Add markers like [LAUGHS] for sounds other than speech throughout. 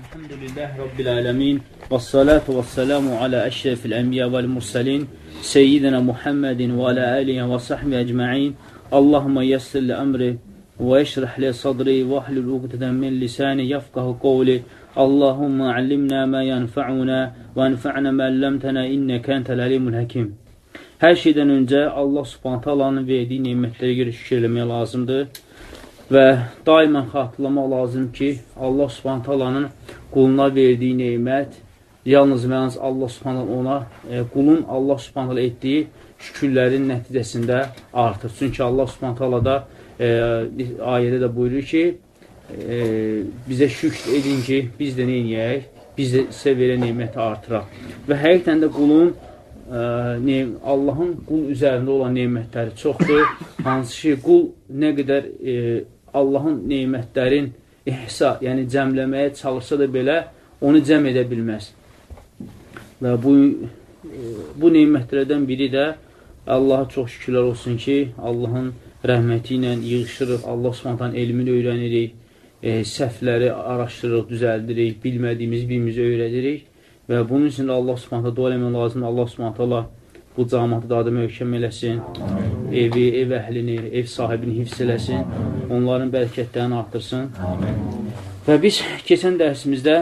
Elhamdülillah Rabbil alemin. Və salatu və selamu alə əşrefil ənbiya vəl mursalin seyyidina Muhammedin və alə aliyə və sahbi əcma'in Allahumma yessir li əmri və yeşrih li sadri və ahlul uqdədən min lisani yafqahu qovli Allahumma allimna ma yanfa'una və anfa'na ma allamtana innəkə entəl alimul həkim Hər şeydən öncə Allah subhanət alanın verdiyi nimətlərə görə şükür eləmək lazımdır və daimən xatırlamaq lazım ki, Allah subhanət alanın quluna verdiyi neymət yalnız və yalnız Allah subhanət ona, e, qulun Allah subhanət etdiyi şükürlərin nəticəsində artır. Çünki Allah subhanət alada e, ayədə də buyurur ki, e, bizə şükr edin ki, biz də neynəyək? Biz də sizə verən neyməti artıraq. Və həqiqətən də qulun e, Allahın qul üzərində olan neymətləri çoxdur. Hansı ki, qul nə qədər e, Allahın neymətlərin ihsa, yəni cəmləməyə çalışsa da belə onu cəm edə bilməz. Və bu, bu neymətlərdən biri də Allaha çox şükürlər olsun ki, Allahın rəhməti ilə yığışırıq, Allah subhantan elmini öyrənirik, e, səhvləri araşdırırıq, düzəldirik, bilmədiyimiz birimizi öyrədirik və bunun üçün də Allah subhantan dua eləmək lazımdır. Allah subhantan bu camatı da adı möhkəm eləsin, evi, ev əhlini, ev sahibini hifz eləsin, onların bərəkətlərini artırsın. Və biz keçən dərsimizdə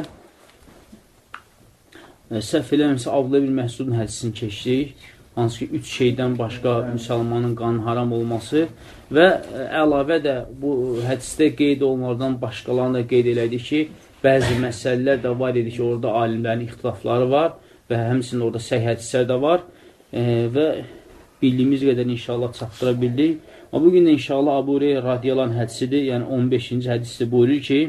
e, səhv eləməmsə Abdullah bir Məhsudun hədisini keçdik. Hansı ki, üç şeydən başqa müsəlmanın qanın haram olması və e, əlavə də bu hədisdə qeyd olunlardan başqalarını da qeyd elədik ki, bəzi məsələlər də var idi ki, orada alimlərin ixtilafları var və həmçinin orada səh hədislər də var və bildiyimiz qədər inşallah çatdıra bildik. Və bugün də inşallah Abu Hureyra radiyalan hədisidir, yəni 15-ci hədisdə buyurur ki,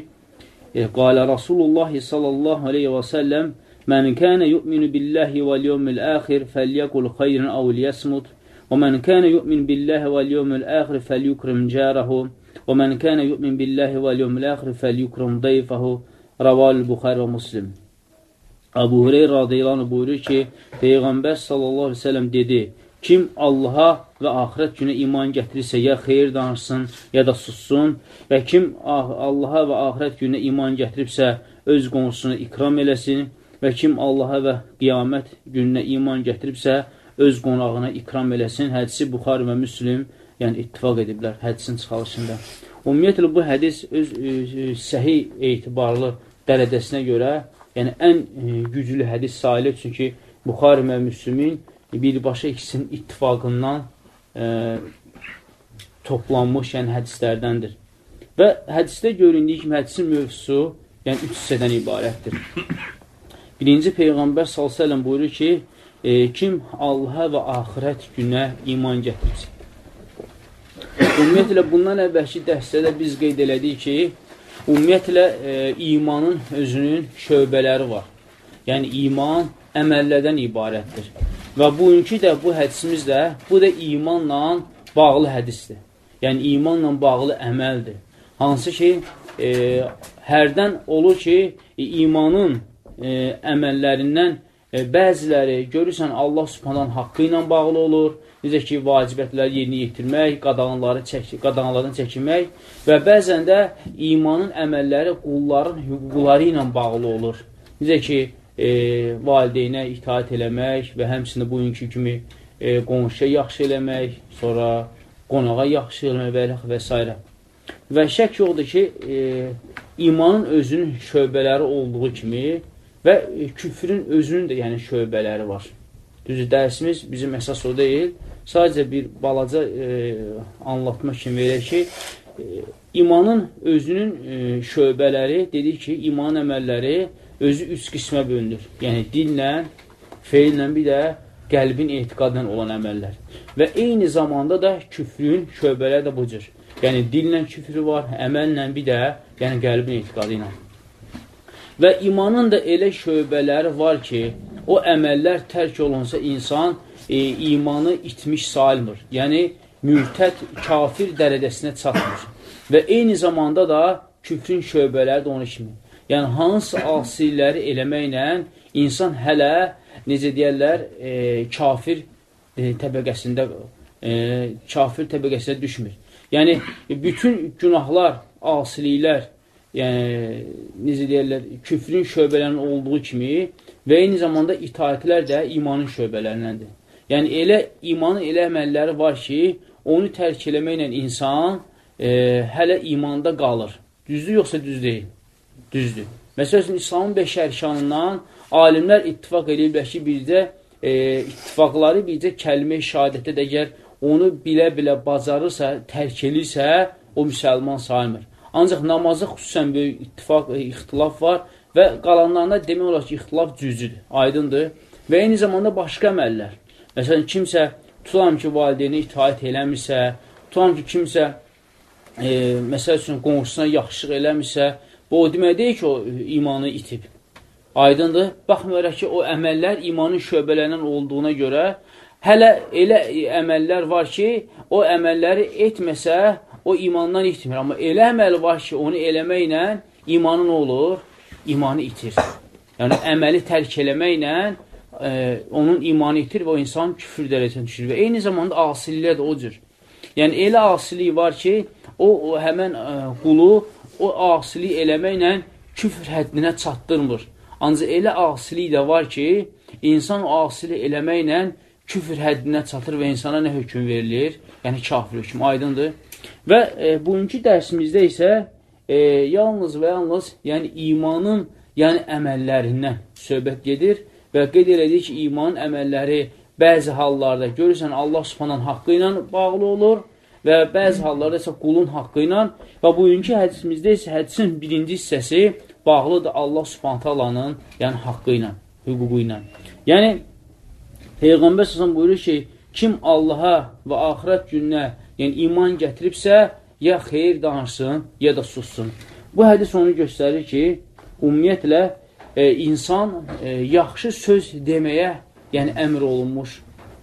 e, Qalə Rasulullah sallallahu aleyhi və səlləm Mən kənə yu'minu billahi vəl yevmil əxir fəlyəkul xeyrin əv liyəsmud və mən kənə yu'min billahi vəl yevmil əxir fəlyukrim cərəhu və mən kənə yu'min billahi vəl yevmil əxir fəlyukrim dayfahu Raval Buxarə və Muslim Əbu Hureyr radiyyalanı buyurur ki, Peyğəmbər sallallahu aleyhi ve sellem dedi, kim Allaha və axirət günə iman gətirirsə, ya xeyir danışsın, ya da sussun və kim Allaha və axirət günə iman gətiribsə, öz qonşusunu ikram eləsin və kim Allaha və qiyamət gününə iman gətiribsə, öz qonağına ikram eləsin. Hədisi Buxar və Müslim, yəni ittifaq ediblər hədisin çıxalışında. Ümumiyyətlə, bu hədis öz ə, ə, səhi etibarlı dərəcəsinə görə yəni ən e, güclü hədis sayılır, çünki Buxari və Müslümin birbaşa ikisinin ittifaqından e, toplanmış yəni hədislərdəndir. Və hədisdə göründüyü kimi hədisin mövzusu yəni üç hissədən ibarətdir. Birinci Peyğəmbər s.ə.v buyurur ki, e, kim Allaha və axirət günə iman gətirsin. Ümumiyyətlə, bundan əvvəlki dərsdə biz qeyd elədik ki, Ümumiyyətlə, e, imanın özünün şöbələri var. Yəni, iman əməllərdən ibarətdir. Və bugünkü də bu hədisimiz də, bu da imanla bağlı hədisdir. Yəni, imanla bağlı əməldir. Hansı ki, e, hərdən olur ki, e, imanın e, əməllərindən e, bəziləri görürsən Allah subhanan haqqı ilə bağlı olur, necə ki, vacibətləri yerinə yetirmək, qadağanları çək, qadağanlardan çəkinmək və bəzən də imanın əməlləri qulların hüquqları ilə bağlı olur. Necə ki, e, valideynə itaat eləmək və həmçində bugünkü kimi e, qonşuya yaxşı eləmək, sonra qonağa yaxşı eləmək və, və s. Və şək yoxdur ki, e, imanın özünün şöbələri olduğu kimi və küfrün özünün də yəni şöbələri var. Düzdür, dərsimiz bizim əsas o deyil. Sadəcə bir balaca e, anlatma kimi verək ki, e, imanın özünün e, şöbələri, dedik ki, iman əməlləri özü üç qismə bölünür. Yəni, dillə, feillə, bir də qəlbin etiqadla olan əməllər. Və eyni zamanda da küfrün şöbələri də bu cür. Yəni, dillə küfrü var, əməllə, bir də yəni, qəlbin etiqadı ilə. Və imanın da elə şöbələri var ki, o əməllər tərk olunsa insan e, imanı itmiş sayılmır. Yəni, mürtəd, kafir dərəcəsinə çatmır. Və eyni zamanda da küfrün şöbələri də onu kimi. Yəni, hansı asiləri eləməklə insan hələ, necə deyərlər, e, kafir e, təbəqəsində, e, kafir təbəqəsində düşmür. Yəni, bütün günahlar, asiliklər, yəni, necə deyərlər, küfrün şöbələrinin olduğu kimi və eyni zamanda itaətlər də imanın şöbələrindəndir. Yəni, elə imanın elə əməlləri var ki, onu tərk eləməklə insan e, hələ imanda qalır. Düzdür, yoxsa düz deyil? Düzdür. Məsələn, İslamın beş ərkanından alimlər ittifak ediblər ki, bircə e, ittifaqları bircə kəlmə-i şəhadətdə də əgər onu bilə-bilə bacarırsa, tərk edirsə, o müsəlman sayılmır. Ancaq namazda xüsusən böyük ittifaq, e, ixtilaf var və qalanlarında demək olar ki, ixtilaf cüzdür, aydındır. Və eyni zamanda başqa əməllər. Məsələn, kimsə tutam ki, valideyni itaət eləmirsə, tutam ki, kimsə e, məsəl üçün qonşusuna yaxşılıq eləmirsə, bu o demək deyil ki, o imanı itib. Aydındır. Baxmayaraq ki, o əməllər imanın şöbələrindən olduğuna görə hələ elə əməllər var ki, o əməlləri etməsə, o imandan itmir. Amma elə əməl var ki, onu eləməklə imanı nə olur? İmanı itir. Yəni, əməli tərk eləməklə e, onun imanı itir və o insan küfür dərəcəsində düşür. Və eyni zamanda asiliklər də o cür. Yəni, elə asilik var ki, o, o həmən e, qulu o asilik eləməklə küfr həddinə çatdırmır. Ancaq elə asilik də var ki, insan o asilik eləməklə küfr həddinə çatır və insana nə hökum verilir? Yəni, kafir hökum, aydındır. Və e, bugünkü dərsimizdə isə e, yalnız və yalnız yəni imanın yəni əməllərindən söhbət gedir və qeyd elədik ki, imanın əməlləri bəzi hallarda görürsən Allah subhanan haqqı ilə bağlı olur və bəzi hallarda isə qulun haqqı ilə və bugünkü hədisimizdə isə hədisin birinci hissəsi bağlıdır Allah subhantalanın yəni haqqı ilə, hüququ ilə. Yəni, Peyğəmbər səsən buyurur ki, kim Allaha və axirət gününə yəni iman gətiribsə, ya xeyir danışsın, ya da sussun. Bu hədis onu göstərir ki, ümumiyyətlə, e, insan e, yaxşı söz deməyə yəni əmr olunmuş,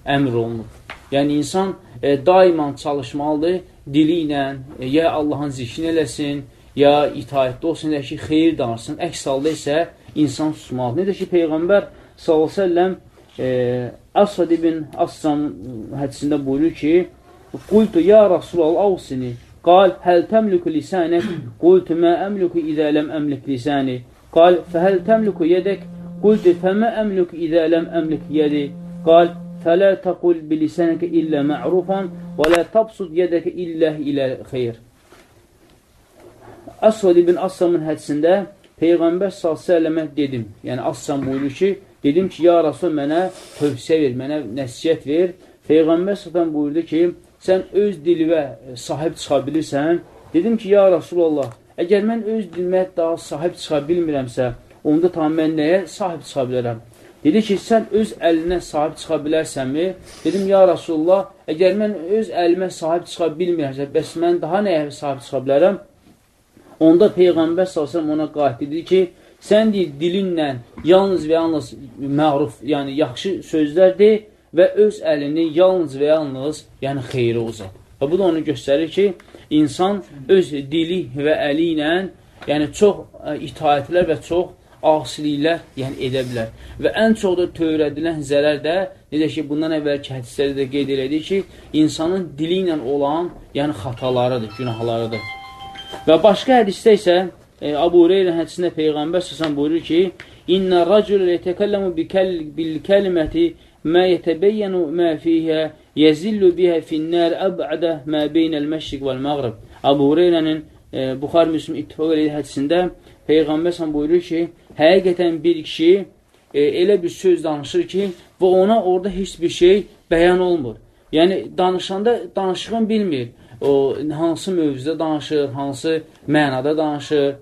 əmr olunur. Yəni, insan e, daima çalışmalıdır, dili ilə e, ya Allahın zikrini eləsin, ya itaətdə olsun, ya ki, xeyir danışsın. Əks halda isə insan susmalıdır. Necə ki, Peyğəmbər s.ə.v e, Asad ibn Assam hədisində buyurur ki, Qultu ya Rasulallah avsini. Qal, həl təmliku lisanək? Qultu, mə əmliku idə ləm əmlik lisani. Fəhəl təmliku yədək? Qultu, fəmə əmliku idə ləm əmlik yədi. Qal, fələ təqul bilisənəkə illə mə'rufan və lə tabsud yədəkə illə ilə xeyr. Əsvad ibn Assamın hədisində Peyğəmbər s.ə.və dedim, yəni Assam buyurur ki, dedim ki, ya Rasul mənə tövsiyə ver, mənə nəsiyyət ver. Peyğəmbər s.ə.və buyurdu ki, sən öz dilivə e, sahib çıxa bilirsən? Dedim ki, ya Rasulallah, əgər mən öz dilimə daha sahib çıxa bilmirəmsə, onda tam mən nəyə sahib çıxa bilərəm? Dedi ki, sən öz əlinə sahib çıxa bilərsənmi? Dedim, ya Rasulullah, əgər mən öz əlimə sahib çıxa bilmirəmsə, bəs mən daha nəyə sahib çıxa bilərəm? Onda Peyğəmbər s.ə.v ona qayət dedi ki, sən deyil, dilinlə yalnız və yalnız məruf, yəni yaxşı sözlər deyil, və öz əlini yalnız və yalnız yəni xeyri uzat. Və bu da onu göstərir ki, insan öz dili və əli ilə yəni çox e, itaətlər və çox asiliklər yəni edə bilər. Və ən çox da tövrədilən zərər də, necə ki, bundan əvvəlki hədislərdə də qeyd elədik ki, insanın dili ilə olan yəni xatalarıdır, günahlarıdır. Və başqa hədisdə isə e, Abu Hureyra hədisində Peyğəmbər səsən buyurur ki, İnnə racul yetəkəlləmu bil kəliməti mə yətəbəyyənu mə fiyhə yəzillu bihə finnər əb'ədə mə beynəl məşrik vəl-məğrib. Abu Hureyrənin e, Buxar Müslüm ittifaq elədiyi hədisində Peyğəmbər sən buyurur ki, həqiqətən bir kişi e, elə bir söz danışır ki, və ona orada heç bir şey bəyan olmur. Yəni, danışanda danışığın bilmir. O, hansı mövzuda danışır, hansı mənada danışır,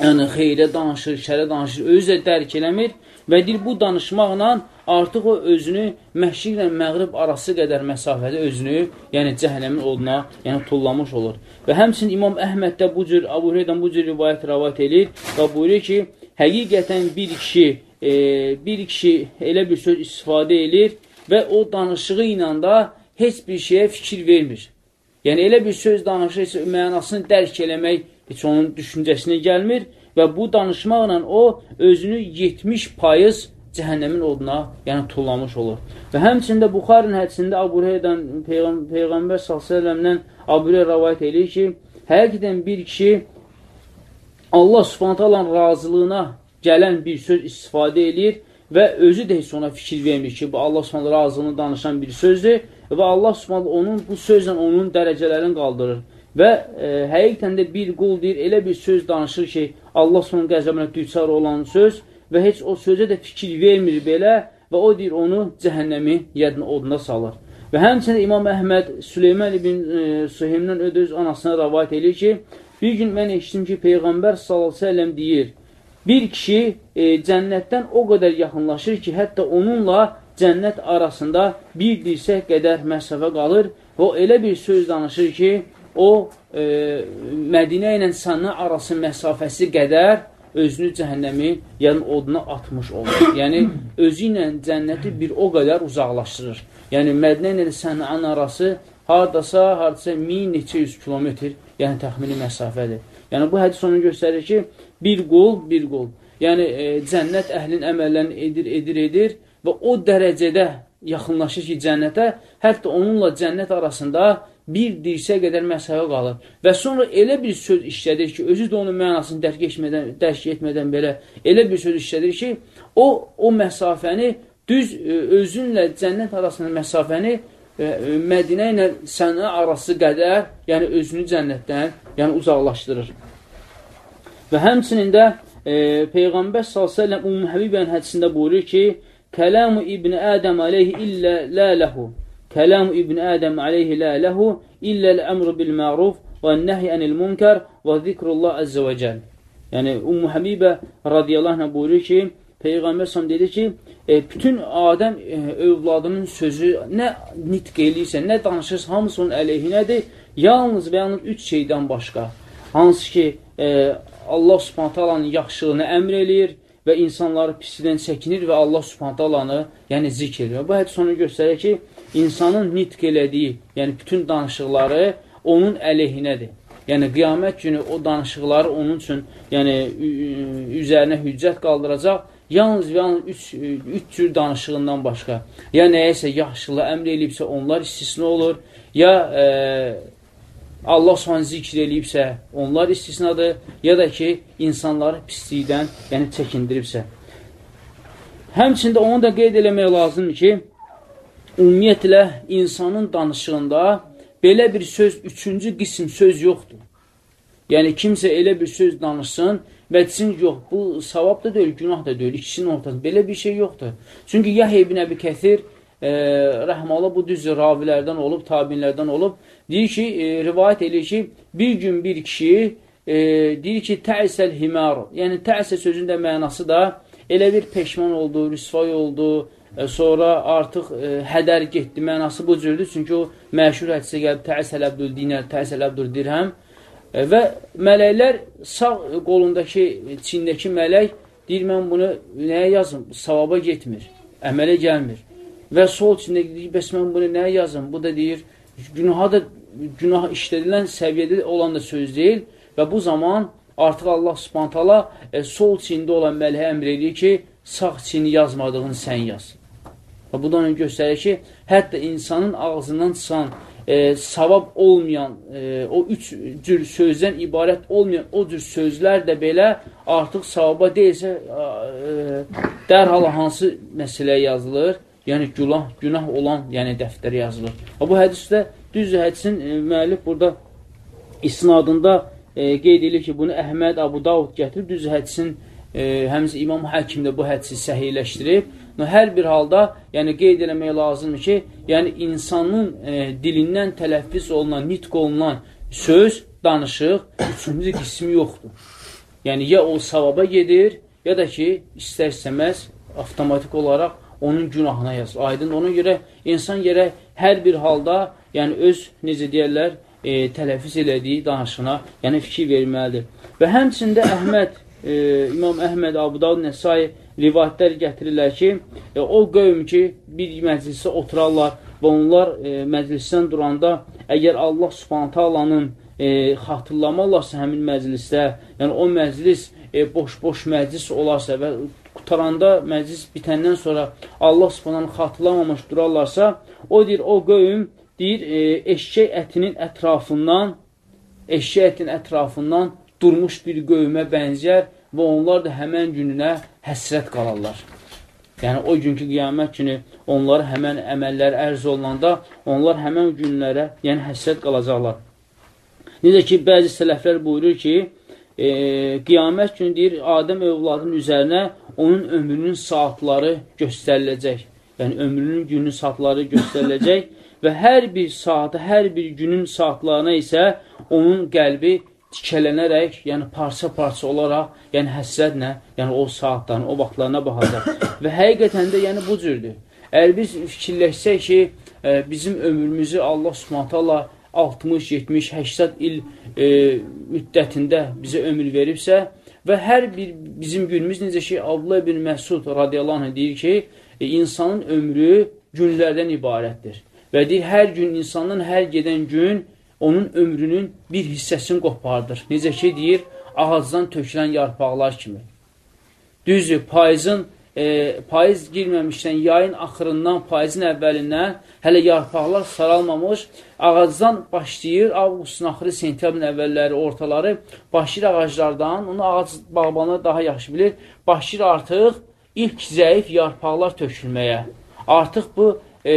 yəni xeyrə danışır, şərə danışır, özü də dərk eləmir və deyir, bu danışmaqla artıq o özünü məhşiqlə məğrib arası qədər məsafədə özünü, yəni cəhənnəmin oduna, yəni tullamış olur. Və həmçin İmam Əhməd də bu cür, Abu Hüreydən bu cür rivayət rəvat edir və buyurur ki, həqiqətən bir kişi, e, bir kişi elə bir söz istifadə edir və o danışığı ilə da heç bir şeyə fikir vermir. Yəni, elə bir söz danışır, mənasını dərk eləmək heç onun düşüncəsinə gəlmir və bu danışmaqla o özünü 70 payız cəhənnəmin oduna yəni tullamış olur. Və həmçində Buxarın hədisində Abu Hureydən Peyğəm Peyğəmbər s.ə.v-dən Abu Hureyr rəvayət edir ki, həqiqətən bir kişi Allah subhanətə alanın razılığına gələn bir söz istifadə edir və özü də heç ona fikir vermir ki, bu Allah subhanətə razılığını danışan bir sözdür və Allah subhanətə onun bu sözlə onun dərəcələrini qaldırır. Və e, həqiqətən də bir qul deyir, elə bir söz danışır ki, Allah subhanətə qəzəbinə düçar olan söz və heç o sözə də fikir vermir belə və o deyir, onu cəhənnəmi yadına oduna salır. Və həmçində İmam Əhməd Süleyman ibn e, Suheymdən öz anasına rəvayət edir ki, bir gün mən eşitdim ki, Peyğəmbər s.ə.v deyir, bir kişi e, cənnətdən o qədər yaxınlaşır ki, hətta onunla cənnət arasında bir dirsək qədər məsafə qalır və o elə bir söz danışır ki, o e, Mədinə ilə Sənə arası məsafəsi qədər özünü cəhənnəmi, yəni oduna atmış olur. [COUGHS] Yəni, özü ilə cənnəti bir o qədər uzaqlaşdırır. Yəni, Mədinə ilə Sənəan arası haradasa, haradasa min neçə yüz kilometr, yəni təxmini məsafədir. Yəni, bu hədis onu göstərir ki, bir qul, bir qul. Yəni, e, cənnət əhlin əməllərini edir, edir, edir və o dərəcədə yaxınlaşır ki, cənnətə, hətta onunla cənnət arasında bir dirsə qədər məsələ qalır. Və sonra elə bir söz işlədir ki, özü də onun mənasını dərk etmədən, dərk etmədən belə elə bir söz işlədir ki, o, o məsafəni düz e, özünlə cənnət arasında məsafəni e, Mədinə ilə sənə arası qədər, yəni özünü cənnətdən yəni uzaqlaşdırır. Və həmçinin də e, Peyğəmbər s.ə.v Ümmü Həbibən hədisində buyurur ki, Kəlamu İbn Ədəm aleyhi illə lə ləhu. Kəlamu İbn Ədəm aleyhi lə ləhu illə əmru bil məruf və nəhy ənil münkər və zikrullah əzzə və cəl. Yəni, Ümmü Həbibə radiyallahu anh buyurur ki, Peyğəmbər s.ə.v dedi ki, e, bütün Adəm e, övladının sözü nə nitq eləyirsə, nə danışırsa, hamısı onun əleyhinədir. Yalnız və yalnız üç şeydən başqa. Hansı ki, e, Allah subhantalanın yaxşılığını əmr eləyir və insanları pislidən çəkinir və Allah subhantalanı yəni zikr edir. Bu hədis onu göstərir ki, insanın nitq elədiyi, yəni bütün danışıqları onun əleyhinədir. Yəni qiyamət günü o danışıqları onun üçün yəni üzərinə hüccət qaldıracaq. Yalnız və yalnız üç, üç cür danışığından başqa. Ya nəyəsə yaxşılığı əmr eləyibsə onlar istisna olur, ya e, Allah sonra zikr eləyibsə, onlar istisnadır, ya da ki, insanları pislikdən, yəni çəkindiribsə. Həmçində onu da qeyd eləmək lazımdır ki, ümumiyyətlə, insanın danışığında belə bir söz, üçüncü qism söz yoxdur. Yəni, kimsə elə bir söz danışsın və desin, yox, bu savab da deyil, günah da deyil, ikisinin ortasında. Belə bir şey yoxdur. Çünki Yahya ibn Əbi Kəthir, e, rəhmalı bu düzdür, ravilərdən olub, tabinlərdən olub, Deyir ki, e, rivayət edir ki, bir gün bir kişi e, deyir ki, təəssəl himar. Yəni, təəssəl sözün də mənası da elə bir peşman oldu, rüsvay oldu, sonra artıq e, hədər getdi. Mənası bu cürdür. Çünki o məşhur hədisə gəlib, təəssəl əbdül dinər, təəssəl əbdül dirhəm. E, və mələklər sağ qolundakı, çindəki mələk deyir, mən bunu nəyə yazım? Savaba getmir, əmələ gəlmir. Və sol çindəki deyir, bəs mən bunu nəyə yazım? Bu da deyir, günaha da günah işlədilən səviyyədə olan da söz deyil və bu zaman artıq Allah subhantala e, sol çində olan mələhə əmr edir ki, sağ çini yazmadığını sən yaz. Və bu da onu göstərir ki, hətta insanın ağzından çıxan e, savab olmayan, e, o üç cür sözdən ibarət olmayan o cür sözlər də belə artıq savaba deyilsə, e, dərhal hansı məsələyə yazılır? Yəni, günah, günah olan yəni, dəftər yazılır. Və bu hədisdə Düzdür, hədisin e, müəllif burada isnadında e, qeyd edir ki, bunu Əhməd Abu Davud gətirib. Düzdür, hədisin e, həmsə İmam Həkim də bu hədisi səhiyləşdirib. Hər bir halda yəni qeyd eləmək lazımdır ki, yəni insanın e, dilindən tələffüz olunan, nitq olunan söz, danışıq üçüncü qismi yoxdur. Yəni ya o savaba gedir, ya da ki, istər-istəməz avtomatik olaraq onun günahına yazılır. Aydın ona görə insan yerə hər bir halda yəni öz, necə deyərlər, e, tələfiz elədiyi danışına, yəni fikir verməlidir. Və həmçində Əhməd, e, İmam Əhməd, Abudal, Nəsai rivayətlər gətirirlər ki, e, o qövm ki, bir məclisə oturarlar və onlar e, məclisdən duranda, əgər Allah subhanətə alanın e, xatırlamalarsa həmin məclisdə, yəni o məclis boş-boş e, məclis olarsa və qutaranda məclis bitəndən sonra Allah subhanəni xatırlamamış durarlarsa, o deyir, o qövm deyir, e, eşkək ətinin ətrafından eşkək ətinin ətrafından durmuş bir qövmə bənzər və onlar da həmən gününə həsrət qalarlar. Yəni, o günkü qiyamət günü onlara həmən əməllər ərz olunanda, onlar həmən günlərə, yəni həsrət qalacaqlar. Necə ki, bəzi sələflər buyurur ki, e, qiyamət günü deyir, Adəm övladının üzərinə onun ömrünün saatları göstəriləcək. Yəni, ömrünün günün saatları göstəriləcək [LAUGHS] və hər bir saatı, hər bir günün saatlarına isə onun qəlbi tikələnərək, yəni parça-parça olaraq, yəni həsrətlə, yəni o saatlarına, o vaxtlarına baxacaq. [COUGHS] Və həqiqətən də yəni bu cürdür. Əgər biz fikirləşsək ki, e, bizim ömrümüzü Allah subhanətə 60, 70, 80 il e, müddətində bizə ömür veribsə və hər bir bizim günümüz necə ki, Abdullah ibn Məsud radiyallahu anh deyir ki, e, insanın ömrü günlərdən ibarətdir. Və deyir, hər gün insanın hər gedən gün onun ömrünün bir hissəsini qopardır. Necə ki, deyir, ağacdan tökülən yarpaqlar kimi. Düzdür, payızın, e, payız girməmişdən, yayın axırından, payızın əvvəlindən hələ yarpaqlar saralmamış, ağacdan başlayır, avqustun axırı, sentyabrın əvvəlləri, ortaları, başlayır ağaclardan, onu ağac bağbanlar daha yaxşı bilir, başlayır artıq ilk zəif yarpaqlar tökülməyə. Artıq bu e,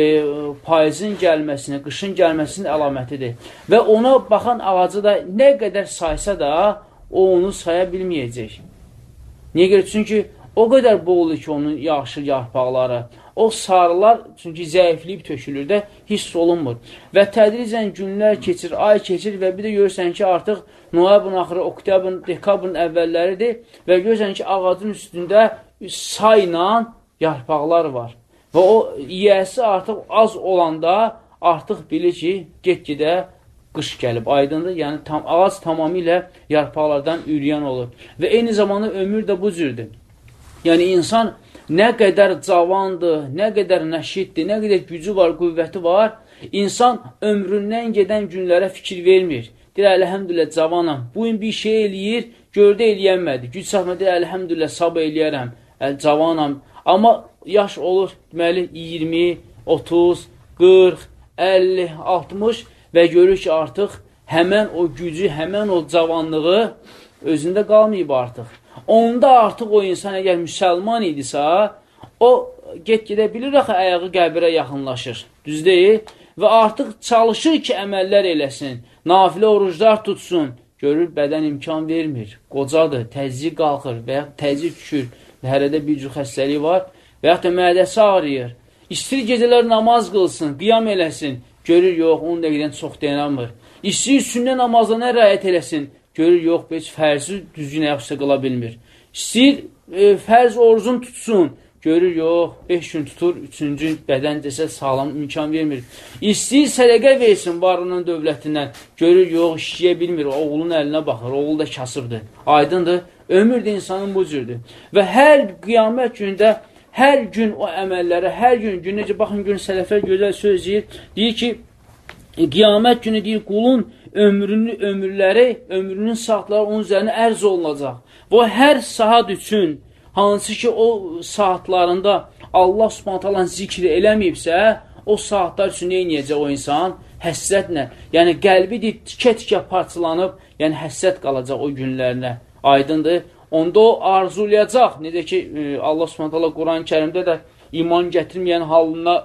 payızın gəlməsini, qışın gəlməsinin əlamətidir. Və ona baxan ağacı da nə qədər saysa da, o onu saya bilməyəcək. Niyə görə? Çünki o qədər boğulur ki, onun yaxşı yarpaqları. O sarılar, çünki zəifliyib tökülür də, hiss olunmur. Və tədricən günlər keçir, ay keçir və bir də görürsən ki, artıq noyabrın axırı, oktyabrın, dekabrın əvvəlləridir və görürsən ki, ağacın üstündə sayla yarpaqlar var. Və o yiyəsi artıq az olanda artıq bilir ki, get-gedə qış gəlib, aydındır. Yəni, tam, ağac tamamilə yarpaqlardan üryan olur. Və eyni zamanda ömür də bu cürdür. Yəni, insan nə qədər cavandır, nə qədər nəşiddir, nə qədər gücü var, qüvvəti var, insan ömründən gedən günlərə fikir vermir. Deyir, əlhəmdülə, cavanam. Bu gün bir şey eləyir, gördü eləyənmədi. Güc çatma, deyir, əlhəmdülə, sabah eləyərəm, əl, cavanam. Amma yaş olur, deməli 20, 30, 40, 50, 60 və görür ki, artıq həmən o gücü, həmən o cavanlığı özündə qalmayıb artıq. Onda artıq o insan əgər müsəlman idisə, o get-gedə bilir axı ayağı qəbirə yaxınlaşır. Düz deyil? Və artıq çalışır ki, əməllər eləsin, nafilə oruclar tutsun. Görür, bədən imkan vermir. Qocadır, təzyiq qalxır və ya təzyiq düşür. Hərədə bir cür xəstəlik var və yaxud da mədəsi ağrıyır. İstir gecələr namaz qılsın, qiyam eləsin. Görür, yox, 10 dəqiqdən çox dayanamır. İstir sünnə namazına rəyət eləsin. Görür, yox, heç fərzi düzgün ayaqsa qıla bilmir. İstir e, fərz orucun tutsun. Görür, yox, 5 gün tutur, 3-cü bədən desə sağlam imkan vermir. İstəyir sədəqə versin varının dövlətindən. Görür, yox, işləyə bilmir, oğlun əlinə baxır, oğul da kasıbdır. Aydındır, ömür də insanın bu cürdür. Və hər qiyamət gündə hər gün o əməllərə, hər gün, gün necə baxın gün sələflər gözəl söz deyir, deyir ki, qiyamət günü deyir, qulun ömrünü, ömürləri, ömrünün saatları onun üzərinə ərz olunacaq. Bu hər saat üçün, hansı ki o saatlarında Allah subhantalan zikri eləməyibsə, o saatlar üçün neynəyəcək o insan? Həssətlə, yəni qəlbi deyir, tikə-tikə parçalanıb, yəni həssət qalacaq o günlərinə. Aydındır onda o arzulayacaq. Necə ki, e, Allah subhanətələ Quran-ı kərimdə də iman gətirməyən halına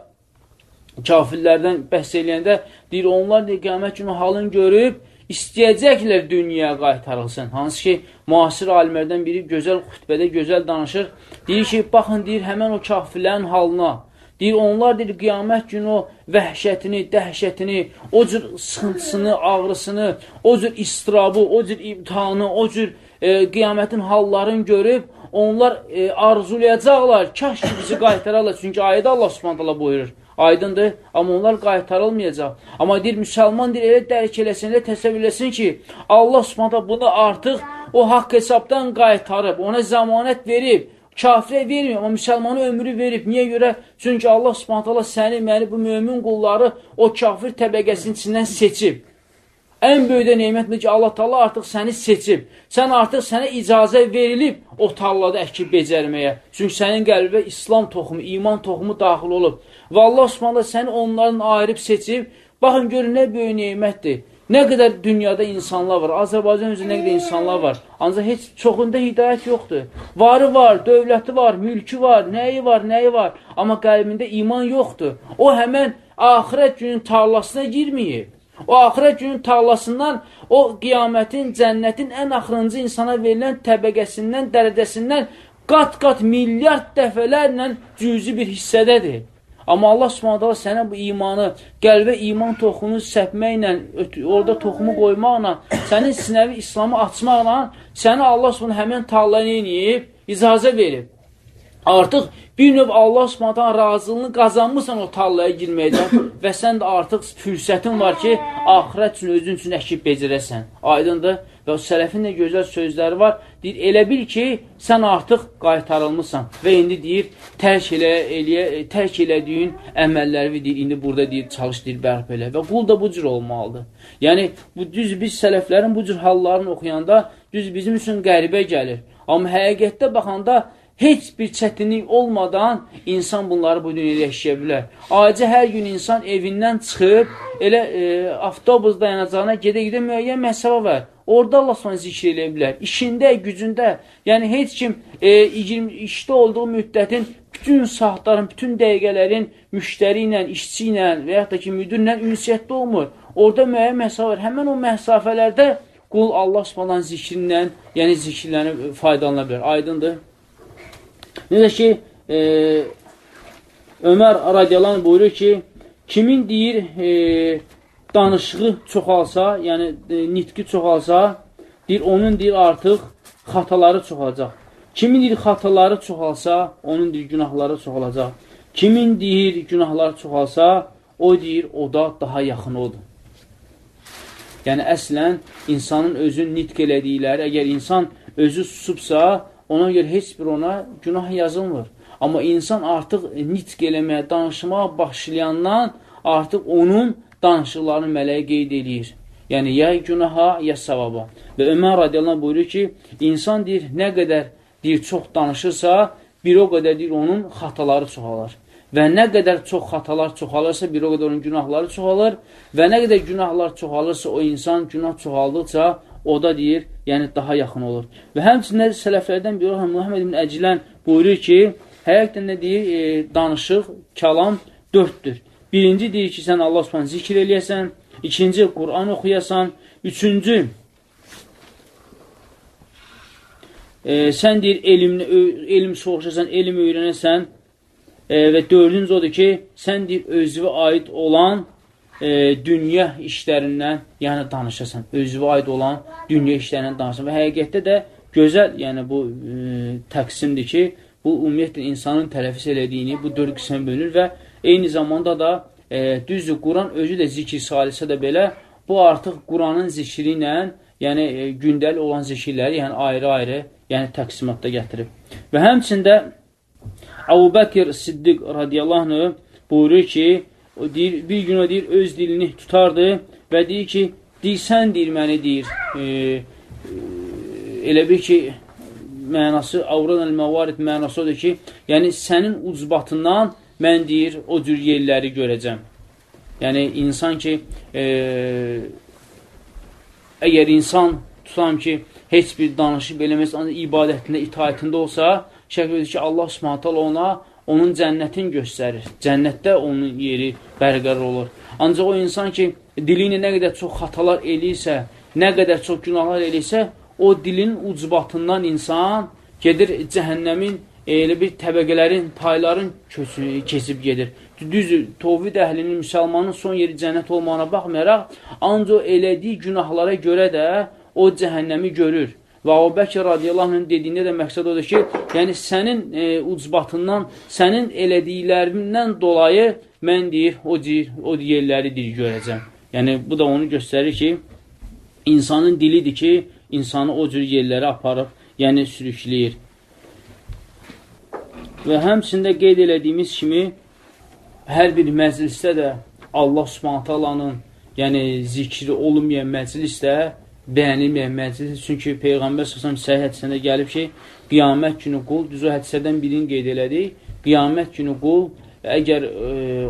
kafirlərdən bəhs eləyəndə deyir, onlar deyir, qiyamət günü halını görüb, istəyəcəklər dünyaya qaytarılsın. Hansı ki, müasir alimlərdən biri gözəl xütbədə gözəl danışır. Deyir ki, baxın, deyir, həmən o kafirlərin halına. Deyir, onlar deyir, qiyamət günü o vəhşətini, dəhşətini, o cür sıxıntısını, ağrısını, o cür istirabı, o cür imtihanı, o cür e, qiyamətin hallarını görüb, onlar e, arzulayacaqlar, kaş ki bizi qaytararlar. Çünki ayədə Allah subhanətələ buyurur. Aydındır, amma onlar qaytarılmayacaq. Amma deyir, müsəlman deyir, elə dərk eləsin, elə təsəvvür eləsin ki, Allah subhanətələ bunu artıq o haqq hesabdan qaytarıb, ona zamanət verib, kafirə vermir, amma müsəlmanı ömrü verib. Niyə görə? Çünki Allah subhanətələ səni, məni, bu mömin qulları o kafir təbəqəsinin içindən seçib. Ən böyük də neymətdir ki, Allah Taala artıq səni seçib. Sən artıq sənə icazə verilib o tarlada əkib becərməyə. Çünki sənin qəlbə İslam toxumu, iman toxumu daxil olub. Və Allah Subhanahu səni onların ayırıb seçib. Baxın görün nə böyük neymətdir. Nə qədər dünyada insanlar var, Azərbaycan üzrə nə qədər insanlar var, ancaq heç çoxunda hidayət yoxdur. Varı var, dövləti var, mülkü var, nəyi var, nəyi var, amma qəlbində iman yoxdur. O həmən axirət günün tarlasına girməyib. O axirət günün tarlasından, o qiyamətin, cənnətin ən axırıncı insana verilən təbəqəsindən, dərəcəsindən qat-qat milyard dəfələrlə cüzi bir hissədədir. Amma Allah subhanətələ sənə bu imanı, qəlbə iman toxunu səpməklə, orada toxumu qoymaqla, sənin sinəvi İslamı açmaqla, səni Allah subhanətələ həmən tarlayı eləyib, icazə verib. Artıq bir növ Allah subhanətələ razılığını qazanmırsan o tarlaya girməkdən [COUGHS] və sən də artıq fürsətin var ki, axirət üçün, özün üçün əkib becərəsən. Aydındır və sələfin də gözəl sözləri var. Deyir, elə bil ki, sən artıq qaytarılmışsan və indi deyir, tərk, elə, eləyə, tərk elədiyin əməlləri deyir, indi burada deyir, çalış deyir, bərp elə və qul da bu cür olmalıdır. Yəni, bu düz biz sələflərin bu cür hallarını oxuyanda düz bizim üçün qəribə gəlir. Amma həqiqətdə baxanda heç bir çətinlik olmadan insan bunları bu dünyada yaşaya bilər. Acı hər gün insan evindən çıxıb, elə e, avtobus dayanacağına gedə-gedə müəyyən məsələ var. Orada Allah sonra zikr eləyə bilər. İşində, gücündə, yəni heç kim e, işdə olduğu müddətin bütün saatların, bütün dəqiqələrin müştəri ilə, işçi ilə və yaxud da ki, müdirlə ünsiyyətdə olmur. Orada müəyyən məsafə var. Həmən o məsafələrdə qul Allah subhanan zikrindən, yəni zikirlənib faydalana bilər. Aydındır. Necə ki, e, Ömər radiyalan buyurur ki, kimin deyir, e, danışığı çoxalsa, yəni e, nitqi çoxalsa, deyir, onun deyir artıq xataları çoxalacaq. Kimin deyir xataları çoxalsa, onun deyir günahları çoxalacaq. Kimin deyir günahları çoxalsa, o deyir, o da daha yaxın odur. Yəni, əslən, insanın özün nitq elədikləri, əgər insan özü susubsa, ona görə heç bir ona günah yazılmır. Amma insan artıq nitq eləməyə, danışmağa başlayandan artıq onun danışıqlarını mələyə qeyd eləyir. Yəni, ya günaha, ya savaba. Və Ömər radiyallahu buyurur ki, insan deyir, nə qədər deyir, çox danışırsa, bir o qədər deyir, onun xataları çoxalır. Və nə qədər çox xatalar çoxalırsa, bir o qədər onun günahları çoxalır və nə qədər günahlar çoxalırsa, o insan günah çoxaldıqca o da deyir, yəni daha yaxın olur. Və həmçində sələflərdən biri olan Muhammed ibn Əcilən buyurur ki, həqiqətən nə deyir, e, danışıq, kəlam dörddür. Birinci deyir ki, sən Allah subhanə zikr eləyəsən. İkinci, Qur'an oxuyasan. Üçüncü, e, sən deyir, elmini, elm soruşasan, elm öyrənəsən. E, və dördüncü odur ki, sən deyir, özvə aid olan e, dünya işlərindən, yəni danışasan. Özvə aid olan dünya işlərindən danışasan. Və həqiqətdə də gözəl, yəni bu e, təqsimdir ki, bu ümumiyyətlə insanın tələfis elədiyini bu dörd qismə bölünür və Eyni zamanda da e, düzdür, Quran özü də zikr salisə də belə, bu artıq Quranın zikri ilə, yəni e, gündəlik olan zikirləri, yəni ayrı-ayrı, yəni təqsimatda gətirib. Və həmçində Əbu Bəkir Siddiq radiyallahu anh buyurur ki, o deyir, bir gün o deyir, öz dilini tutardı və deyir ki, deyir, sən deyir, məni deyir, e, e, elə bir ki, mənası, avran əl-məvarid mənası odur ki, yəni sənin ucbatından mən deyir, o cür yerləri görəcəm. Yəni, insan ki, e, əgər insan tutam ki, heç bir danışıb eləməz, ancaq ibadətində, itaətində olsa, şək edir ki, Allah subhanətələ ona onun cənnətin göstərir. Cənnətdə onun yeri bərqərar olur. Ancaq o insan ki, dili ilə nə qədər çox xatalar eləyirsə, nə qədər çox günahlar eləyirsə, o dilin ucbatından insan gedir cəhənnəmin elə bir təbəqələrin, payların keçib gedir. Düzdür, tovhid əhlinin, müsəlmanın son yeri cənnət olmağına baxmayaraq, ancaq elədiyi günahlara görə də o cəhənnəmi görür. Və Əbu Bəkir radiyallahu anh dediyində də məqsəd odur ki, yəni sənin e, ucbatından, sənin elədiklərindən dolayı mən deyir, o, deyir, o yerləri deyir, görəcəm. Yəni, bu da onu göstərir ki, insanın dilidir ki, insanı o cür yerlərə aparıb, yəni sürükləyir. Və həmçində qeyd elədiyimiz kimi, hər bir məclisdə də Allah subhanətə alanın yəni zikri olunmayan məclis də bəyənilməyən məclis. Çünki Peyğəmbər səsəm səhih hədisəndə gəlib ki, qiyamət günü qul, düz o hədisədən birini qeyd elədi, qiyamət günü qul, əgər e,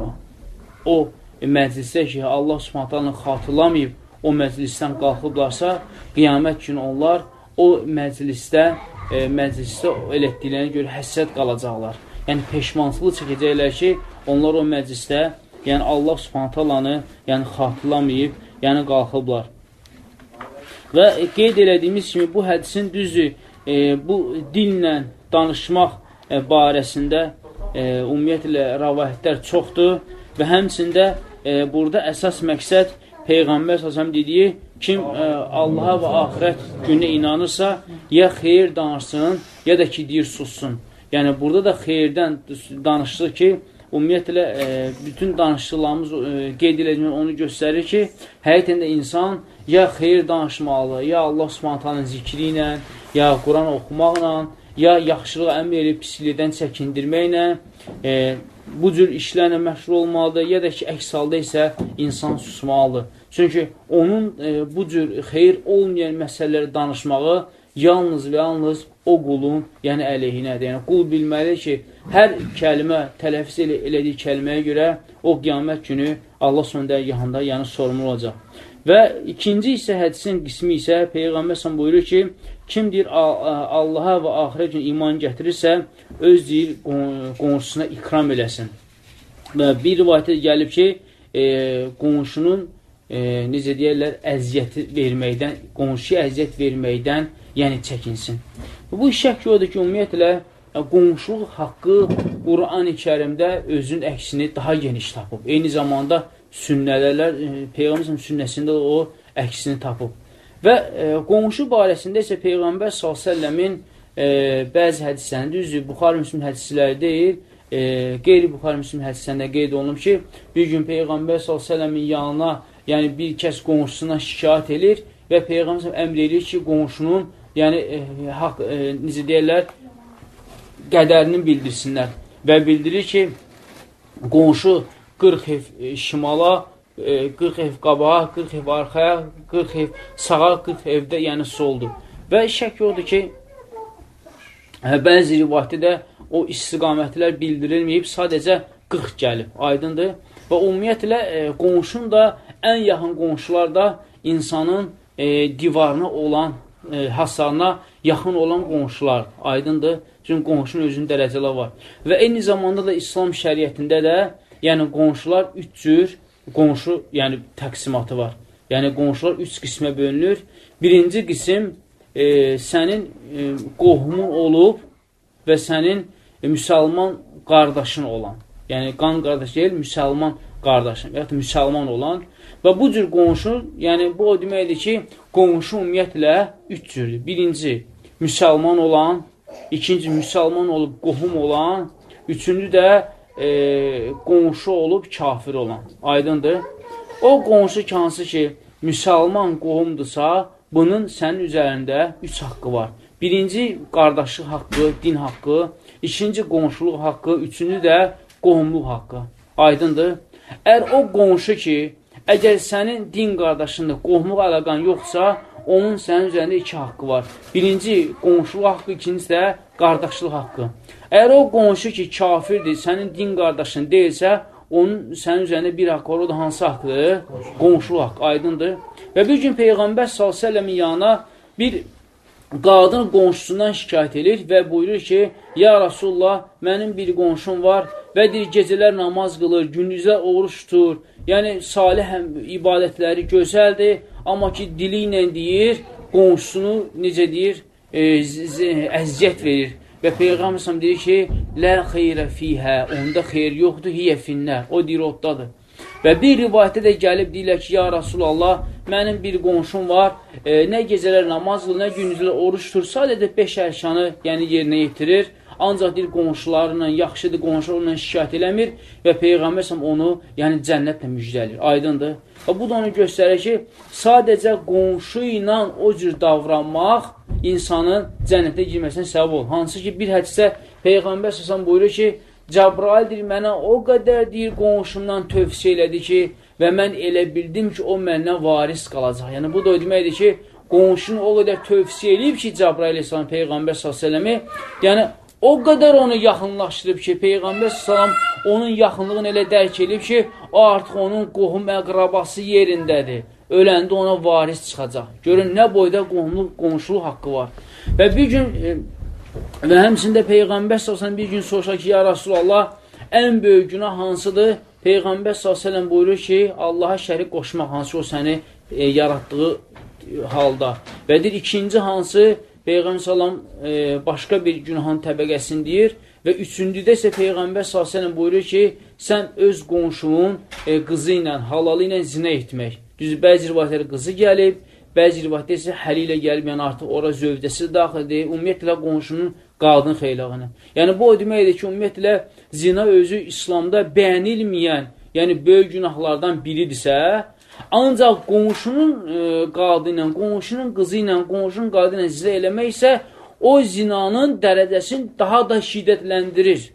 o məclisdə ki, Allah subhanətə alanı xatırlamayıb, o məclisdən qalxıblarsa, qiyamət günü onlar o məclisdə, e, məclisdə elətdiklərinə görə həssət qalacaqlar. Yəni, peşmansılıq çəkəcəklər ki, onlar o məclisdə, yəni Allah subhantalanı yəni, xatırlamayıb, yəni qalxıblar. Və qeyd elədiyimiz kimi bu hədisin düzü, e, bu dillə danışmaq e, barəsində e, ümumiyyətlə rəvayətlər çoxdur və həmçində e, burada əsas məqsəd Peyğəmbər səsəm dediyi, kim e, Allaha və axirət gününə inanırsa, ya xeyir danışsın, ya da ki, deyir, sussun. Yəni, burada da xeyirdən danışdıq ki, ümumiyyətlə, e, bütün danışdıqlarımız ə, e, qeyd edilmə onu göstərir ki, həqiqətən də insan ya xeyir danışmalı, ya Allah subhantanın zikri ilə, ya Quran oxumaqla, ya yaxşılığı əmr edib pislikdən çəkindirməklə, e, bu cür işlərlə məşğul olmalıdır, ya da ki, əks halda isə insan susmalıdır. Çünki onun e, bu cür xeyir olmayan məsələləri danışmağı yalnız və yalnız o qulun, yəni əleyhinədir. Yəni, qul bilməli ki, hər kəlmə, tələfiz el elədiyi kəlməyə görə o qiyamət günü Allah sonunda yahanda yəni sorumlu olacaq. Və ikinci isə hədisin qismi isə Peyğəmbər sən buyurur ki, kim deyir Allaha və axirə gün iman gətirirsə, öz deyir qonşusuna ikram eləsin. Və bir rivayətdə gəlib ki, e, qonşunun e, necə deyərlər, əziyyəti verməkdən, qonşuya əziyyət verməkdən, yəni çəkinsin. Bu şək odur ki, ümumiyyətlə, qonşuluq haqqı Quran-ı kərimdə özün əksini daha geniş tapıb. Eyni zamanda sünnələr, e, Peyğəmbər sünnəsində o əksini tapıb. Və e, qonşu barəsində isə Peyğəmbər s.ə.v-in e, bəzi hədislərində, düzdür, Buxar Müslüm hədisləri deyil, e, qeyri-Buxar Müslüm hədislərində qeyd olunub ki, bir gün Peyğəmbər s.ə.v-in yanına, yəni bir kəs qonşusuna şikayət edir və Peyğəmbər əmr edir ki, qonşunun, yəni e, haqq, e, necə deyərlər, qədərini bildirsinlər və bildirir ki, qonşu 40 ev e, şimala, e, 40 ev qabağa, 40 ev arxaya, 40 ev sağa, 40 evdə, yəni soldur. Və şək yoxdur ki, hə, bəzi rivayətdə də o istiqamətlər bildirilməyib, sadəcə 40 gəlib, aydındır. Və ümumiyyətlə, e, qonşun da, ən yaxın qonşular da insanın e, divarına olan, e, hasarına yaxın olan qonşular, aydındır. Çünki qonşunun özünün dərəcələri var. Və eyni zamanda da İslam şəriətində də Yəni qonşular üç cür qonşu, yəni təqsimatı var. Yəni qonşular üç qismə bölünür. Birinci qism e, sənin e, qohumun olub və sənin e, müsəlman qardaşın olan. Yəni qan qardaş deyil, müsəlman qardaşın ya müsəlman olan və bu cür qonşu, yəni bu o deməkdir ki, qonşu ümumiyyətlə üç cürdür. Birinci, müsəlman olan, ikinci, müsəlman olub qohum olan, üçüncü də e, qonşu olub kafir olan. Aydındır. O qonşu hansı ki, müsəlman qohumdursa, bunun sənin üzərində üç haqqı var. Birinci, qardaşlıq haqqı, din haqqı. İkinci, qonşuluq haqqı. Üçüncü də qohumluq haqqı. Aydındır. Əgər o qonşu ki, əgər sənin din qardaşındır, qohumluq əlaqan yoxsa, onun sənin üzərində iki haqqı var. Birinci, qonşuluq haqqı, ikincisi də qardaşlıq haqqı. Əgər o qonşu ki, kafirdir, sənin din qardaşın deyilsə, onun sənin üzərində bir haqqı var, o da hansı haqqdır? Qonşuluq haqqı, aydındır. Və bir gün Peyğəmbər s.ə.v-in yanına bir qadın qonşusundan şikayət edir və buyurur ki, Ya Rasulullah, mənim bir qonşum var və deyir, gecələr namaz qılır, gündüzlər oruç tutur, yəni salih ibadətləri gözəldir, amma ki, dili ilə deyir, qonşusunu necə deyir, e, əziyyət verir. Və Peyğəmbər səhəm deyir ki, Lə xeyrə fiyhə, onda xeyr yoxdur, hiyə finnər, o deyir oddadır. Və bir rivayətdə də gəlib deyirlər ki, ya Rasulallah, mənim bir qonşum var, e, nə gecələr namaz qılır, nə gündüzlər oruç tutur, sadəcə beş ərşanı yəni yerinə yetirir. Ancaq deyir qonşularla, yaxşıdır, qonşularla şikayət eləmir və Peyğəmbər səhəm onu yəni cənnətlə müjdəlir. Aydındır. Və bu da onu göstərir ki, sadəcə qonşu ilə o cür davranmaq insanın cənnətə girməsinə səbəb olur. Hansı ki, bir hədisdə Peyğəmbər səsən buyurur ki, Cəbrail deyir, mənə o qədər deyir, qonşumdan tövsiyə elədi ki, və mən elə bildim ki, o məndən varis qalacaq. Yəni, bu da o deməkdir ki, qonşunu o qədər tövsiyə eləyib ki, Cəbrail əsələm Peyğəmbər s.ə.v-i, yəni, o qədər onu yaxınlaşdırıb ki, Peyğəmbər s.ə.v onun yaxınlığını elə dərk eləyib ki, o artıq onun qohum əqrabası yerindədir öləndə ona varis çıxacaq. Görün, nə boyda qonşuluq, qonşuluq haqqı var. Və bir gün, e, və həmsində Peyğəmbər s.ə.v bir gün soruşar ki, ya Rasulallah, ən böyük günah hansıdır? Peyğəmbər s.ə.v buyurur ki, Allaha şərik qoşmaq hansı o səni e, yaratdığı halda. Və deyir, ikinci hansı? Peyğəmbər salam e, başqa bir günahın təbəqəsini deyir. Və üçüncüdə isə Peyğəmbər s.ə.v buyurur ki, sən öz qonşunun e, qızı ilə, halalı ilə zinə etmək. Düz bəzi rivayətlərə qızı gəlib, bəzi rivayətdə isə həli ilə gəlib, yəni artıq ora zövdəsi daxildir. Ümumiyyətlə qonşunun qadın xeylağını. Yəni bu o deməkdir ki, ümumiyyətlə zina özü İslamda bəyənilməyən, yəni böyük günahlardan biridirsə, ancaq qonşunun e, qadını ilə, qonşunun qızı ilə, qonşunun qadını ilə zina eləmək isə o zinanın dərəcəsini daha da şiddətləndirir.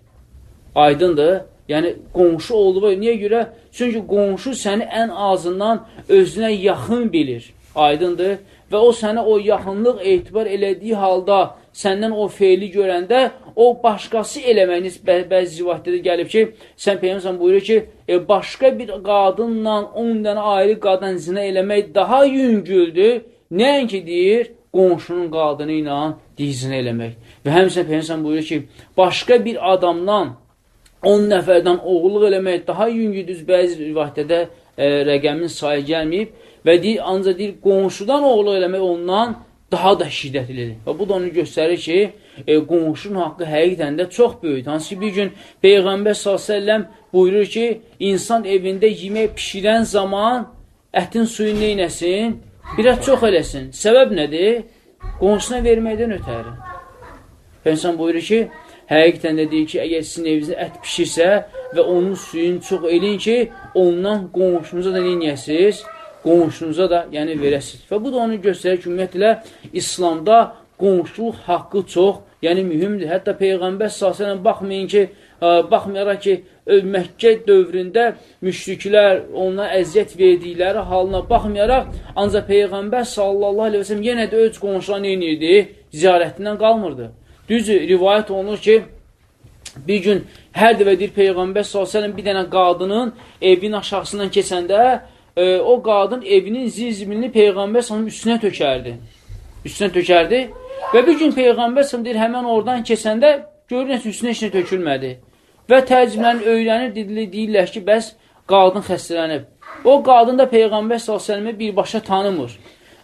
Aydındır. Yəni, qonşu olduğu, niyə görə? Çünki qonşu səni ən azından özünə yaxın bilir. Aydındır. Və o sənə o yaxınlıq etibar elədiyi halda səndən o feili görəndə o başqası eləməyiniz bə bəzi rivayətlərdə gəlib ki, sən Peyğəmbər buyurur ki, e, başqa bir qadınla 10 dənə ayrı qadın zinə eləmək daha yüngüldür. Nəinki deyir, qonşunun qadını ilə dizinə eləmək. Və həmçinin Peygəmbər buyurur ki, başqa bir adamdan 10 nəfərdən oğulluq eləmək daha yüngüdür. Bəzi rivayətlərdə e, rəqəmin sayı gəlməyib və deyir, ancaq deyir, qonşudan oğulluq eləmək ondan daha da şiddətlidir. Və bu da onu göstərir ki, e, qonşunun haqqı həqiqətən də çox böyükdür. Hansı ki, bir gün Peyğəmbər s.ə.v buyurur ki, insan evində yemək pişirən zaman ətin suyu neynəsin? biraz çox eləsin. Səbəb nədir? Qonşusuna verməkdən ötəri. Peyğəmbər buyurur ki, həqiqətən də deyir ki, əgər sizin evinizdə ət pişirsə və onun suyunu çox eləyin ki, ondan qonşunuza da neyəsiniz? Qonşunuza da yəni verəsiniz. Və bu da onu göstərir ki, ümumiyyətlə İslamda qonşuluq haqqı çox, yəni mühümdür. Hətta Peyğəmbər s.ə.v baxmayın ki, baxmayaraq ki, Məkkə dövründə müşriklər ona əziyyət verdikləri halına baxmayaraq, ancaq Peyğəmbər sellem yenə də öz qonşularını inirdi, ziyarətindən qalmırdı. Düz rivayət olunur ki, bir gün hər dəvə deyir Peyğəmbər sallallahu bir dənə qadının evin aşağısından keçəndə, e, o qadın evinin zizmini Peyğəmbər sallallahu üstünə tökərdi. Üstünə tökərdi və bir gün Peyğəmbər sallallahu deyir, həmən oradan keçəndə görür, üstünə heç nə tökülmədi. Və təəccüblənir, öyrənir, deyirlər ki, bəs qadın xəstələnib. O qadın da Peyğəmbər s.ə.v birbaşa tanımır.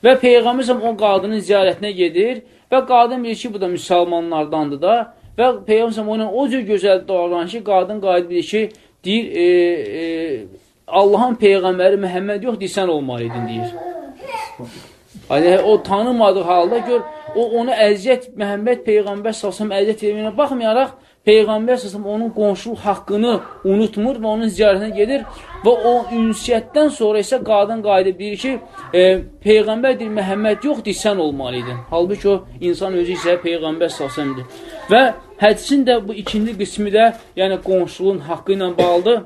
Və Peyğəmbər s.ə.v o qadının ziyarətinə gedir və qadın bilir ki, bu da müsəlmanlardandır da və Peyğəmbər s.ə.v ona o cür gözəl davranır ki, qadın qayıd bilir ki, deyir, e, e, Allahın Peyğəmbəri Məhəmməd yox, deyir, sən olmalıydın, deyir. Yəni, o tanımadığı halda gör, o onu əziyyət, Məhəmməd Peyğəmbər s.ə.v əziyyət verməyinə baxmayaraq, Peyğəmbər səsəm onun qonşuluq haqqını unutmur və onun ziyarətinə gedir və o ünsiyyətdən sonra isə qadın qayıdıb deyir ki, e, Peyğəmbər deyir, Məhəmməd yoxdur, sən olmalıydın. Halbuki o, insan özü isə Peyğəmbər səsəmdir. Və hədisin də bu ikinci qismi də, yəni qonşuluğun haqqı ilə bağlıdır.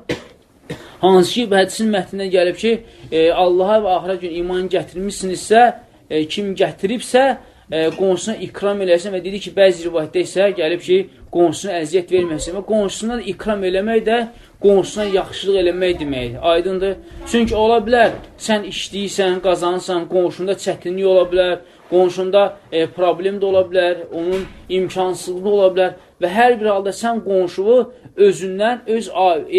Hansı ki, hədisin mətnindən gəlib ki, e, Allaha və axirə gün iman gətirmişsinizsə, e, kim gətiribsə, e, qonşusuna ikram eləsin və dedi ki, bəzi rivayətdə isə gəlib ki, qonşusuna əziyyət verməsin və qonşusuna ikram eləmək də qonşusuna yaxşılıq eləmək deməkdir. Aydındır. Çünki ola bilər, sən işləyirsən, qazanırsan, qonşunda çətinlik ola bilər, qonşunda e, problem də ola bilər, onun imkansızlığı ola bilər və hər bir halda sən qonşuvu özündən, öz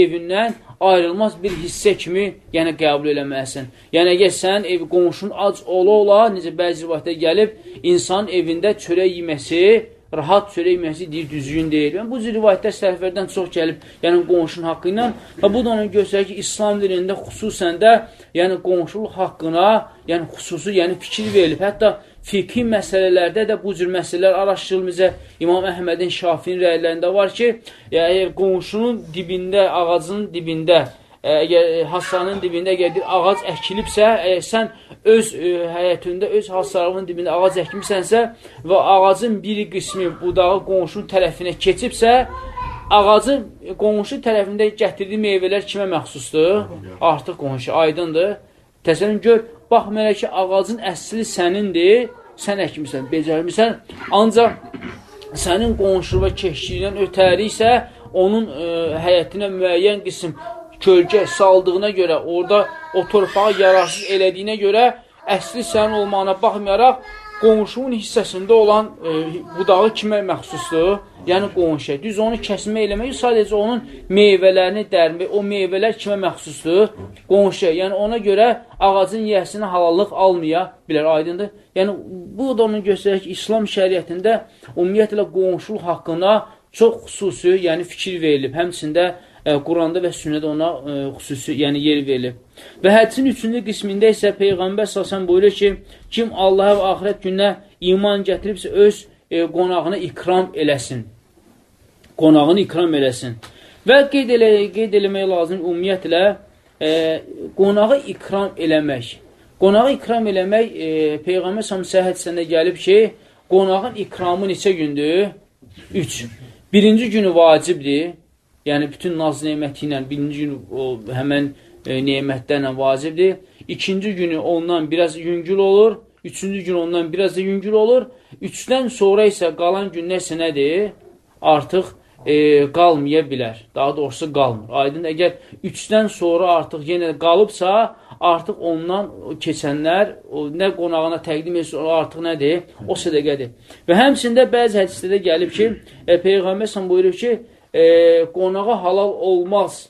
evindən ayrılmaz bir hissə kimi yəni qəbul eləməlisən. Yəni əgər sənin ev qonşun ac ola-ola, necə bəzi rivayətdə gəlib, insan evində çörək yeməsi, rahat çörək yeməsi deyir, düzgün deyil. Yəni, bu cür rivayətlər sələflərdən çox gəlib, yəni qonşun haqqı ilə və bu da onu göstərir ki, İslam dilində xüsusən də yəni qonşuluq haqqına, yəni xüsusi, yəni fikir verilib. Hətta fiqhi məsələlərdə də bu cür məsələlər araşdırılmıcə İmam Əhmədin Şafinin rəylərində var ki, yəni, qonşunun dibində, ağacının dibində, e, əgər e, hasanın dibində əgər bir ağac əkilibsə, əgər sən öz ə, e, həyətində, öz hasarının dibində ağac əkmisənsə və ağacın bir qismi budağı qonşunun tərəfinə keçibsə, ağacın qonşu tərəfində gətirdiyi meyvələr kimə məxsusdur? Artıq qonşu, aydındır. Təsəvvür gör, baxmayaraq ki, ağacın əsli sənindir, sən əkmirsən, becərmirsən, ancaq sənin qonşu və keşliyindən ötəri isə onun ə, e, həyətinə müəyyən qism kölgə saldığına görə, orada o torpağı yararsız elədiyinə görə, əsli sənin olmağına baxmayaraq, qonşunun hissəsində olan e, budağı kimə məxsusdur? Yəni qonşuya. Düz onu kəsmə eləmək, sadəcə onun meyvələrini dərmək, o meyvələr kimə məxsusdur? Qonşuya. Yəni ona görə ağacın yiyəsini halallıq almaya bilər, aydındır. Yəni bu da onu göstərir ki, İslam şəriətində ümumiyyətlə qonşuluq haqqında çox xüsusi, yəni fikir verilib. Həmçində Quranda və sünnədə ona ə, xüsusi, yəni yer verilib. Və hədisin üçüncü qismində isə Peyğəmbər səsən buyurur ki, kim Allaha və axirət gününə iman gətiribsə, öz e, qonağını ikram eləsin. Qonağını ikram eləsin. Və qeyd, elə, qeyd eləmək lazım ümumiyyətlə, e, qonağı ikram eləmək. Qonağı ikram eləmək, e, Peyğəmbər səsən səhədisində gəlib ki, qonağın ikramı neçə gündür? Üç. Birinci günü vacibdir. Yəni, bütün naz neməti ilə birinci gün o, həmən e, nemətlərlə vacibdir. İkinci günü ondan biraz yüngül olur. Üçüncü gün ondan biraz da yüngül olur. Üçdən sonra isə qalan gün nəsə nədir? Artıq e, qalmaya bilər. Daha doğrusu qalmır. Aydın, əgər üçdən sonra artıq yenə qalıbsa, artıq ondan keçənlər o, nə qonağına təqdim etsin, o artıq nədir? O sədəqədir. Və həmçində bəzi hədislərdə gəlib ki, e, Peyğəmbər buyurur ki, e, qonağa halal olmaz.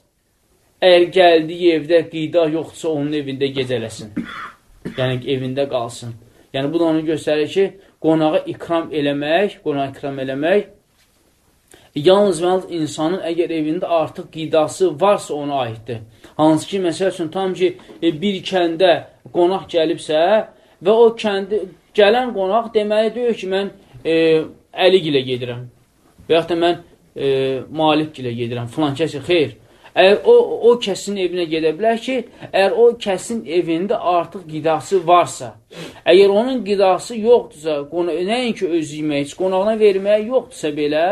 Əgər gəldiyi evdə qida yoxdursa, onun evində gecələsin. Yəni, evində qalsın. Yəni, bu da onu göstərir ki, qonağa ikram eləmək, qonağa ikram eləmək, yalnız və yalnız insanın əgər evində artıq qidası varsa ona aiddir. Hansı ki, məsəl üçün, tam ki, e, bir kəndə qonaq gəlibsə və o kəndi, gələn qonaq deməli deyir ki, mən e, Əligilə gedirəm və yaxud da mən e, malik gilə gedirəm, filan kəsi, xeyr. Əgər o, o kəsin evinə gedə bilər ki, əgər o kəsin evində artıq qidası varsa, əgər onun qidası yoxdursa, nəinki öz yemək, qonağına verməyə yoxdursa belə,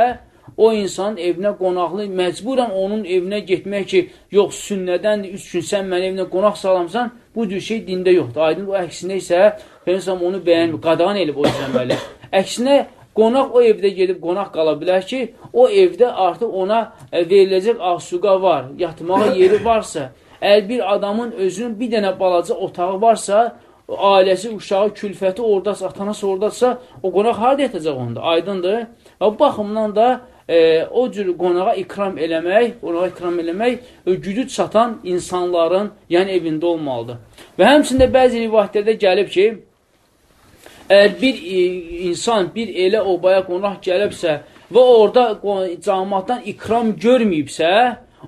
o insanın evinə qonaqlı, məcburən onun evinə getmək ki, yox, sünnədəndir, üç gün sən mənə evinə qonaq salamsan, bu cür şey dində yoxdur. Aydın, o əksinə isə, Peygəmbər onu bəyənmir, qadağan elib o izləməli. Əksinə, Qonaq o evdə gedib qonaq qala bilər ki, o evdə artıq ona e, veriləcək asuqa var, yatmağa yeri varsa, əgər bir adamın özünün bir dənə balaca otağı varsa, ailəsi, uşağı, külfəti oradasa, atanası oradasa, o qonaq harada yatacaq onda? Aydındır. Və bu baxımdan da e, o cür qonağa ikram eləmək, qonağa ikram eləmək e, gücü çatan insanların, yəni evində olmalıdır. Və həmçində bəzi rivayətlərdə gəlib ki, Əgər bir e, insan bir elə obaya qonaq gəlibsə və orada cəmatdan ikram görməyibsə,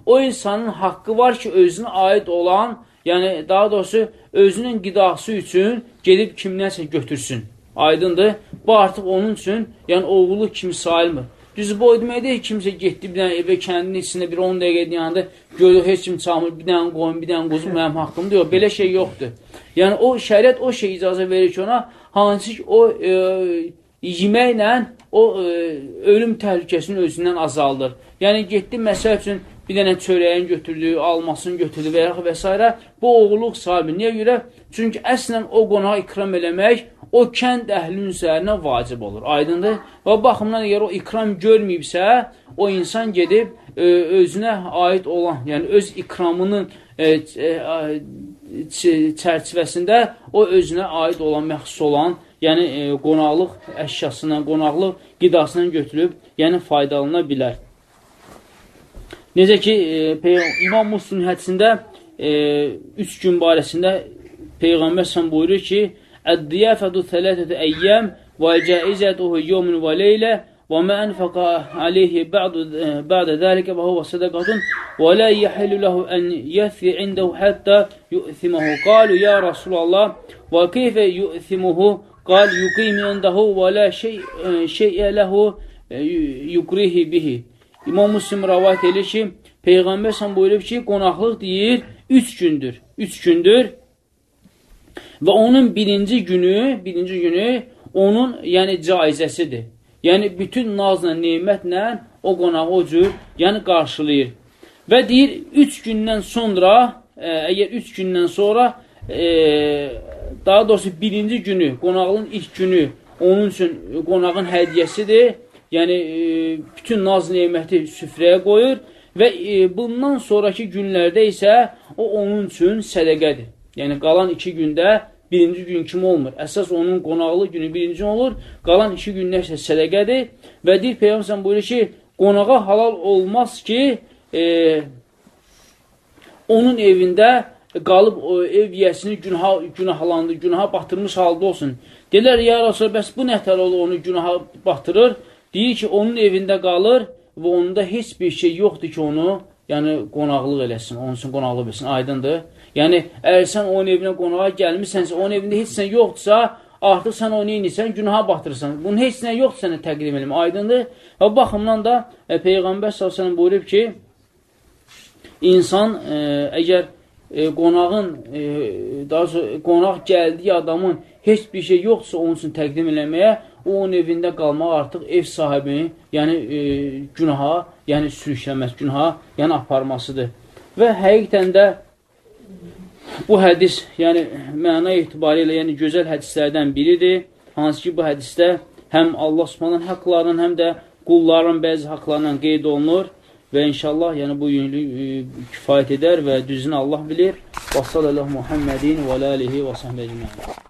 o insanın haqqı var ki, özünə aid olan, yəni daha doğrusu özünün qidası üçün gedib kimdənsə götürsün. Aydındır. Bu artıq onun üçün, yəni oğlu kimi sayılmır. Düz bu o demək deyil, kimsə getdi bir dənə evə kəndinin içində bir 10 dəqiqə yanında görür, heç kim çalmır, bir dənə qoyun, bir dənə quzum mənim haqqımdır. Yox, belə şey yoxdur. Yəni o şəriət o şey icazə verir ki, ona hansı ki, o e, yeməklə o e, ölüm təhlükəsini özündən azaldır. Yəni, getdi, məsəl üçün, bir dənə çörəyin götürdü, almasını götürdü və yaxud və s. Bu oğulluq sahibi. Niyə görə? Çünki əslən o qonağa ikram eləmək o kənd əhlinin üzərinə vacib olur. Aydındır? Və baxımdan əgər o ikram görməyibsə, o insan gedib e, özünə aid olan, yəni öz ikramının e, e, çərçivəsində o özünə aid olan, məxsus olan, yəni e, qonaqlıq əşyasından, qonaqlıq qidasından götürüb, yəni faydalana bilər. Necə ki, e, İmam Muslim hədisində e, üç gün barəsində Peyğəmbər sən buyurur ki, Əd-diyafədu thələtətə əyyəm və cəizətuhu yevmin və leylə Və mə ənfəqə aleyhi bə'də dəlikə və huvə sədəqatun və lə yəhilu ləhu ən yəthi indəhu həttə yu'thiməhu. Qalu, ya Rasulallah, və keyfə yu'thimuhu? Qal, yuqim indəhu və lə şeyə ləhu yukrihi bihi. İmam Müslim rəvat edir ki, Peyğəmbər sən buyurub ki, qonaqlıq deyir, üç gündür. Üç gündür və onun birinci günü, birinci günü onun yəni caizəsidir. Yəni, bütün nazla, neymətlə o qonağı o cür, yəni qarşılayır. Və deyir, üç gündən sonra, e, əgər üç gündən sonra, e, daha doğrusu birinci günü, qonağın ilk günü onun üçün qonağın hədiyyəsidir. Yəni, e, bütün naz neyməti süfrəyə qoyur Və e, bundan sonraki günlərdə isə o onun üçün sədəqədir. Yəni, qalan iki gündə birinci gün kimi olmur. Əsas onun qonaqlı günü birinci gün olur, qalan iki günlər isə sədəqədir. Və deyir Peyğəmbər buyurur ki, qonağa halal olmaz ki, e, onun evində qalıb o ev yiyəsini günaha, günahlandı, günaha batırmış halda olsun. Deyirlər, ya Rasul, bəs bu nətər olur onu günaha batırır? Deyir ki, onun evində qalır və onda heç bir şey yoxdur ki, onu yəni qonaqlıq eləsin, onun üçün qonaqlıq bilsin, aydındır. Yəni, əgər sən onun evinə qonağa gəlmişsənsə, onun evində heç sən yoxdursa, artıq sən onu inirsən, günaha batırırsan. Bunun heç nə yoxdur sənə təqdim eləmə, aydındır. Və baxımdan da e, Peyğəmbər s.ə.v buyurub ki, insan e, əgər e, qonağın, e, daha sonra qonaq gəldiyi adamın heç bir şey yoxdursa onun üçün təqdim eləməyə, onun evində qalmaq artıq ev sahibini, yəni e, günaha, yəni sürüşləməz, günaha, yəni aparmasıdır. Və həqiqətən də bu hədis, yəni məna etibarilə, yəni gözəl hədislərdən biridir. Hansı ki, bu hədisdə həm Allah Subhanahu haqqlarının, həm də qulların bəzi haqlarından qeyd olunur və inşallah yəni bu günlük e, kifayət edər və düzünü Allah bilir. Və sallallahu Muhammedin və alihi və səhbə ecmaîn.